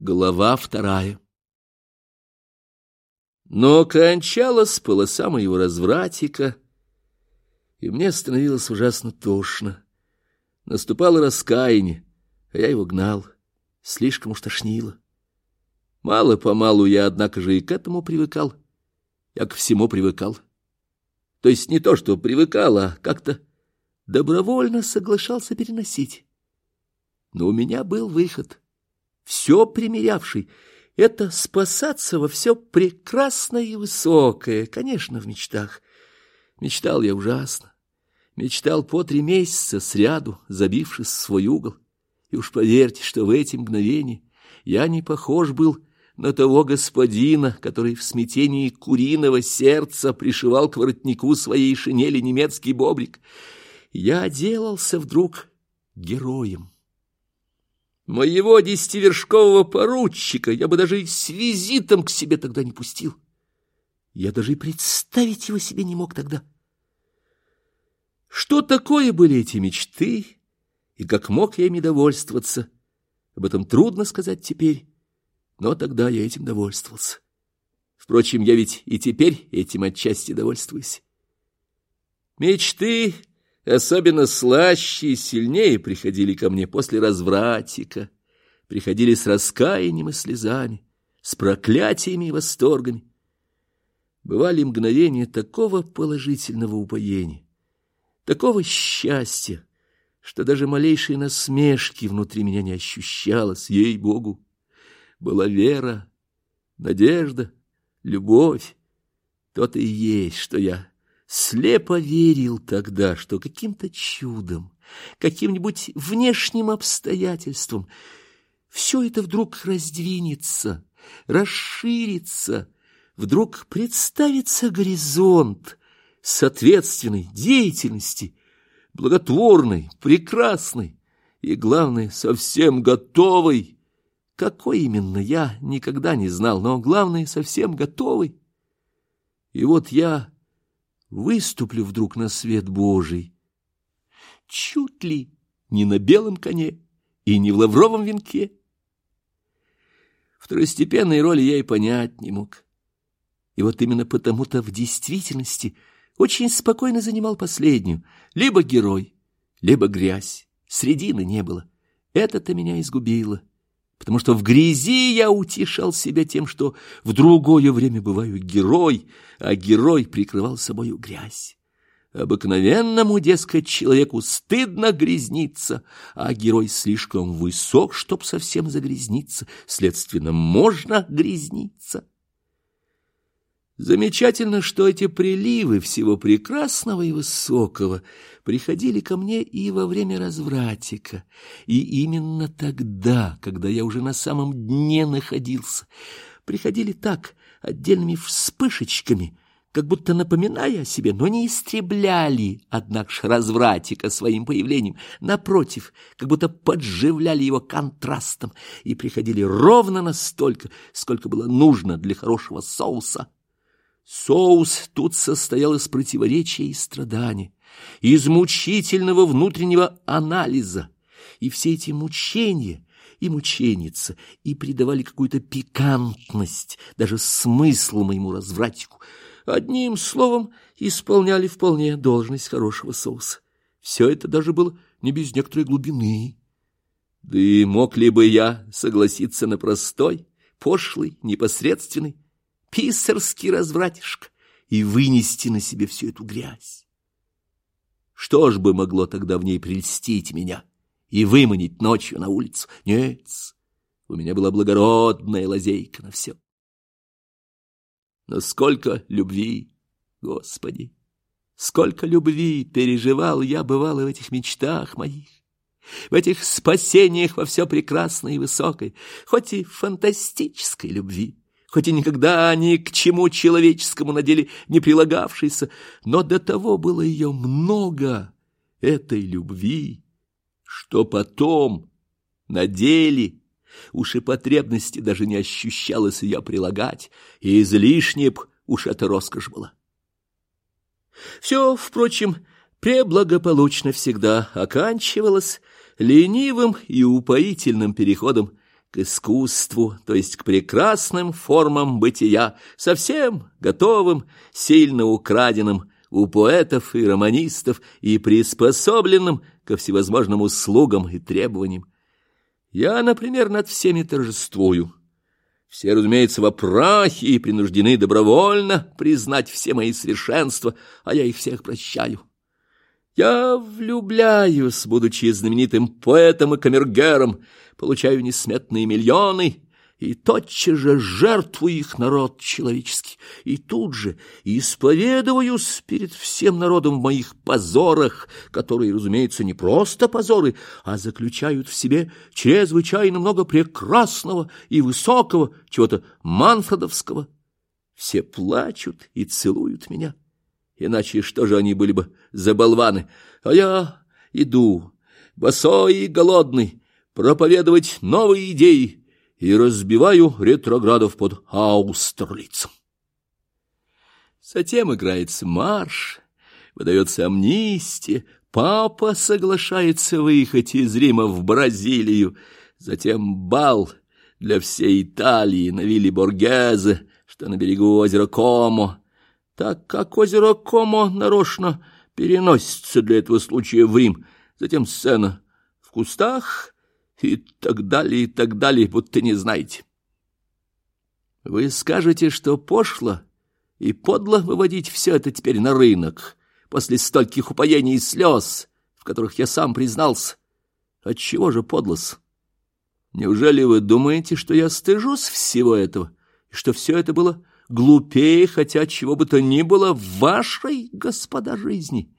Глава вторая Но кончалась полоса моего развратика, и мне становилось ужасно тошно. Наступало раскаяние, а я его гнал, слишком уж тошнило. Мало-помалу я, однако же, и к этому привыкал. Я ко всему привыкал. То есть не то, что привыкал, а как-то добровольно соглашался переносить. Но у меня был выход — все примерявший, это спасаться во все прекрасное и высокое, конечно, в мечтах. Мечтал я ужасно. Мечтал по три месяца сряду, забившись в свой угол. И уж поверьте, что в эти мгновения я не похож был на того господина, который в смятении куриного сердца пришивал к воротнику своей шинели немецкий бобрик. Я делался вдруг героем. Моего десятивершкового поручика я бы даже и с визитом к себе тогда не пустил. Я даже и представить его себе не мог тогда. Что такое были эти мечты, и как мог я ими довольствоваться? Об этом трудно сказать теперь, но тогда я этим довольствовался. Впрочем, я ведь и теперь этим отчасти довольствуюсь. Мечты Особенно слаще и сильнее приходили ко мне после развратика, приходили с раскаянием и слезами, с проклятиями и восторгами. Бывали мгновения такого положительного упоения, такого счастья, что даже малейшей насмешки внутри меня не ощущалось, ей-богу. Была вера, надежда, любовь, то-то и есть, что я слепо верил тогда, что каким-то чудом, каким-нибудь внешним обстоятельством все это вдруг раздвинется, расширится, вдруг представится горизонт соответственной деятельности, благотворной, прекрасной и, главное, совсем готовой. Какой именно я никогда не знал, но, главное, совсем готовый. И вот я выступлю вдруг на свет Божий. Чуть ли не на белом коне и не в лавровом венке. Второстепенной роли я и понять не мог. И вот именно потому-то в действительности очень спокойно занимал последнюю. Либо герой, либо грязь. Средины не было. Это-то меня изгубило потому что в грязи я утешал себя тем, что в другое время бываю герой, а герой прикрывал собою грязь. Обыкновенному, дескать, человеку стыдно грязниться, а герой слишком высок, чтоб совсем загрязниться, следственно, можно грязниться. Замечательно, что эти приливы всего прекрасного и высокого приходили ко мне и во время развратика, и именно тогда, когда я уже на самом дне находился, приходили так, отдельными вспышечками, как будто напоминая о себе, но не истребляли, однако ж, развратика своим появлением, напротив, как будто подживляли его контрастом и приходили ровно настолько, сколько было нужно для хорошего соуса. Соус тут состоял из противоречия и страдания, из мучительного внутреннего анализа, и все эти мучения и мученица и придавали какую-то пикантность, даже смысл моему развратику. Одним словом, исполняли вполне должность хорошего соуса. Все это даже было не без некоторой глубины. Да и мог ли бы я согласиться на простой, пошлый, непосредственный, писарский развратишка и вынести на себе всю эту грязь. Что ж бы могло тогда в ней прельстить меня и выманить ночью на улицу? Нет, у меня была благородная лазейка на все. Но сколько любви, Господи, сколько любви переживал я, бывало, в этих мечтах моих, в этих спасениях во все прекрасное и высокое, хоть и фантастической любви хоть и никогда ни к чему человеческому на деле не прилагавшейся, но до того было ее много, этой любви, что потом на деле уж и потребности даже не ощущалось ее прилагать, и излишне б уж это роскошь была. Все, впрочем, преблагополучно всегда оканчивалось ленивым и упоительным переходом к искусству, то есть к прекрасным формам бытия, совсем готовым, сильно украденным у поэтов и романистов и приспособленным ко всевозможным услугам и требованиям. Я, например, над всеми торжествую. Все, разумеется, во прахе и принуждены добровольно признать все мои совершенства, а я их всех прощаю. Я влюбляюсь, будучи знаменитым поэтом и камергером, получаю несметные миллионы и тотчас же жертвую их народ человеческий, и тут же исповедуюсь перед всем народом в моих позорах, которые, разумеется, не просто позоры, а заключают в себе чрезвычайно много прекрасного и высокого, чего-то манфредовского. Все плачут и целуют меня. Иначе что же они были бы за болваны? А я иду, босой и голодный, проповедовать новые идеи и разбиваю ретроградов под Аустерлицем. Затем играется марш, выдается амнистия, папа соглашается выехать из Рима в Бразилию, затем бал для всей Италии на вилле Боргезе, что на берегу озера Комо, так как озеро Комо нарочно переносится для этого случая в Рим, затем сцена в кустах и так далее, и так далее, будто не знаете. Вы скажете, что пошло и подло выводить все это теперь на рынок после стольких упоений и слез, в которых я сам признался. Отчего же подлос? Неужели вы думаете, что я стыжусь всего этого, и что все это было глупее, хотя чего бы то ни было в вашей, господа, жизни.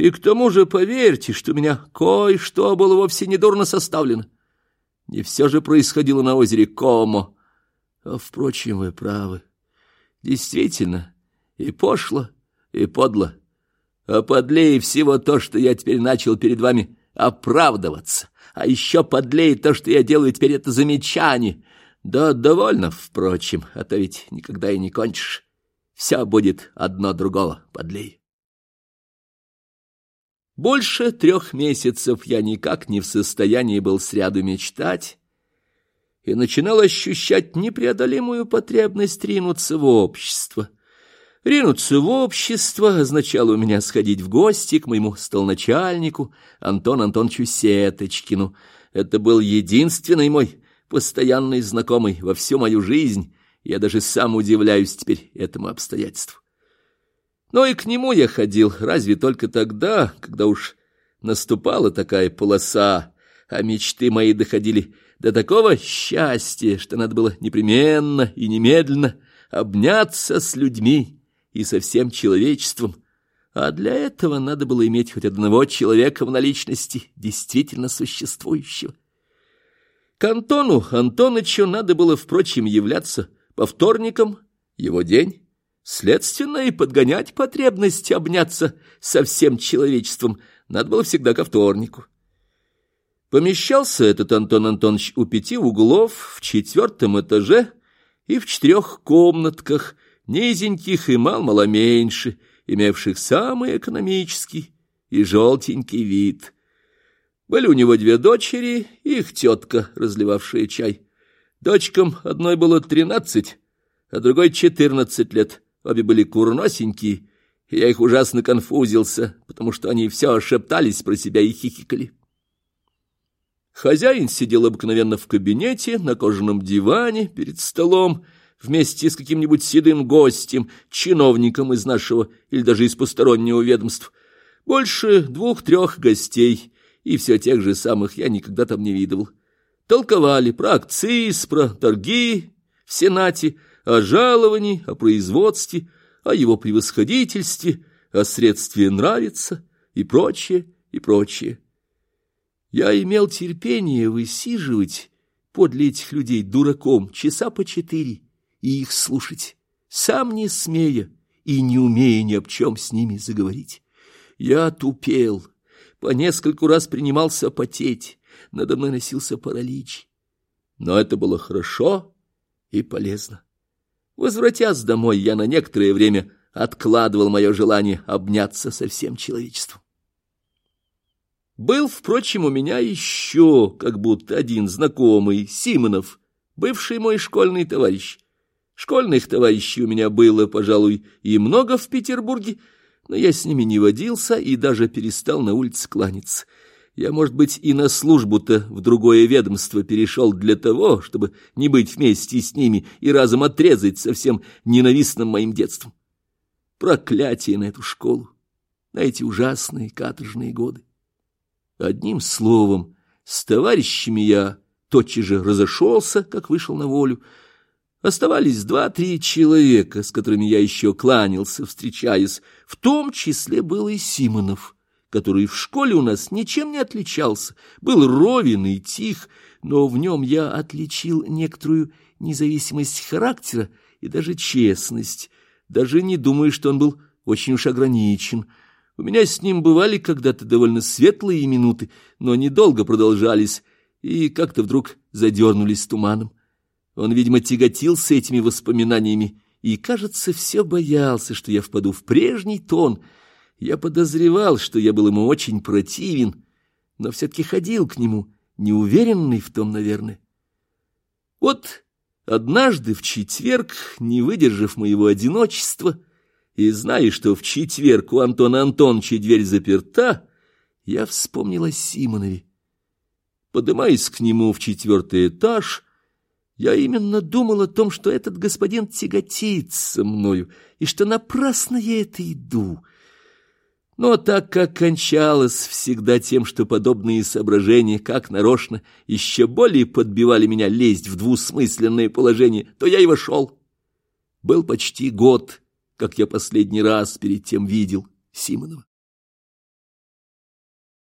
И к тому же поверьте, что у меня кое-что было вовсе недурно составлено. Не все же происходило на озере Комо. А, впрочем, вы правы. Действительно, и пошло, и подло. А подлее всего то, что я теперь начал перед вами оправдываться. А еще подлее то, что я делаю теперь это замечание. Да довольно, впрочем, а то ведь никогда и не кончишь. Все будет одно другого подлей. Больше трех месяцев я никак не в состоянии был сряду мечтать и начинал ощущать непреодолимую потребность ринуться в общество. Ринуться в общество означало у меня сходить в гости к моему столначальнику Антону Антоновичу Сеточкину. Это был единственный мой постоянный знакомый во всю мою жизнь, я даже сам удивляюсь теперь этому обстоятельству. Но и к нему я ходил разве только тогда, когда уж наступала такая полоса, а мечты мои доходили до такого счастья, что надо было непременно и немедленно обняться с людьми и со всем человечеством, а для этого надо было иметь хоть одного человека в наличности, действительно существующего. К Антону Антонычу надо было, впрочем, являться по вторникам, его день, следственно, и подгонять потребность обняться со всем человечеством надо было всегда ко вторнику. Помещался этот Антон Антонович у пяти углов, в четвертом этаже и в четырех комнатках, низеньких и мал-мало меньше, имевших самый экономический и желтенький вид — были у него две дочери и их тетка, разливавшая чай. Дочкам одной было тринадцать, а другой четырнадцать лет. Обе были курносенькие, и я их ужасно конфузился, потому что они все шептались про себя и хихикали. Хозяин сидел обыкновенно в кабинете, на кожаном диване, перед столом, вместе с каким-нибудь седым гостем, чиновником из нашего или даже из постороннего ведомства. Больше двух-трех гостей — и все тех же самых я никогда там не видывал. Толковали про акциз, про торги в Сенате, о жаловании, о производстве, о его превосходительстве, о средстве нравится и прочее, и прочее. Я имел терпение высиживать подле этих людей дураком часа по четыре и их слушать, сам не смея и не умея ни об чем с ними заговорить. Я тупел, по нескольку раз принимался потеть, надо мной носился паралич. Но это было хорошо и полезно. Возвратясь домой, я на некоторое время откладывал мое желание обняться со всем человечеством. Был, впрочем, у меня еще как будто один знакомый, Симонов, бывший мой школьный товарищ. Школьных товарищей у меня было, пожалуй, и много в Петербурге, но я с ними не водился и даже перестал на улице кланяться. Я, может быть, и на службу-то в другое ведомство перешел для того, чтобы не быть вместе с ними и разом отрезать совсем ненавистным моим детством. Проклятие на эту школу, на эти ужасные каторжные годы. Одним словом, с товарищами я тотчас же разошелся, как вышел на волю. Оставались два-три человека, с которыми я еще кланялся, встречаясь. В том числе был и Симонов, который в школе у нас ничем не отличался, был ровен и тих, но в нем я отличил некоторую независимость характера и даже честность. Даже не думаю, что он был очень уж ограничен — у меня с ним бывали когда-то довольно светлые минуты, но недолго продолжались и как-то вдруг задернулись туманом. Он, видимо, тяготился этими воспоминаниями и, кажется, все боялся, что я впаду в прежний тон. Я подозревал, что я был ему очень противен, но все-таки ходил к нему, неуверенный в том, наверное. Вот однажды в четверг, не выдержав моего одиночества, и, зная, что в четверг у Антона Антоновича дверь заперта, я вспомнил о Симонове. Подымаясь к нему в четвертый этаж, я именно думал о том, что этот господин тяготится мною, и что напрасно я это иду. Но так как кончалось всегда тем, что подобные соображения, как нарочно, еще более подбивали меня лезть в двусмысленное положение, то я и вошел. Был почти год, как я последний раз перед тем видел Симонова.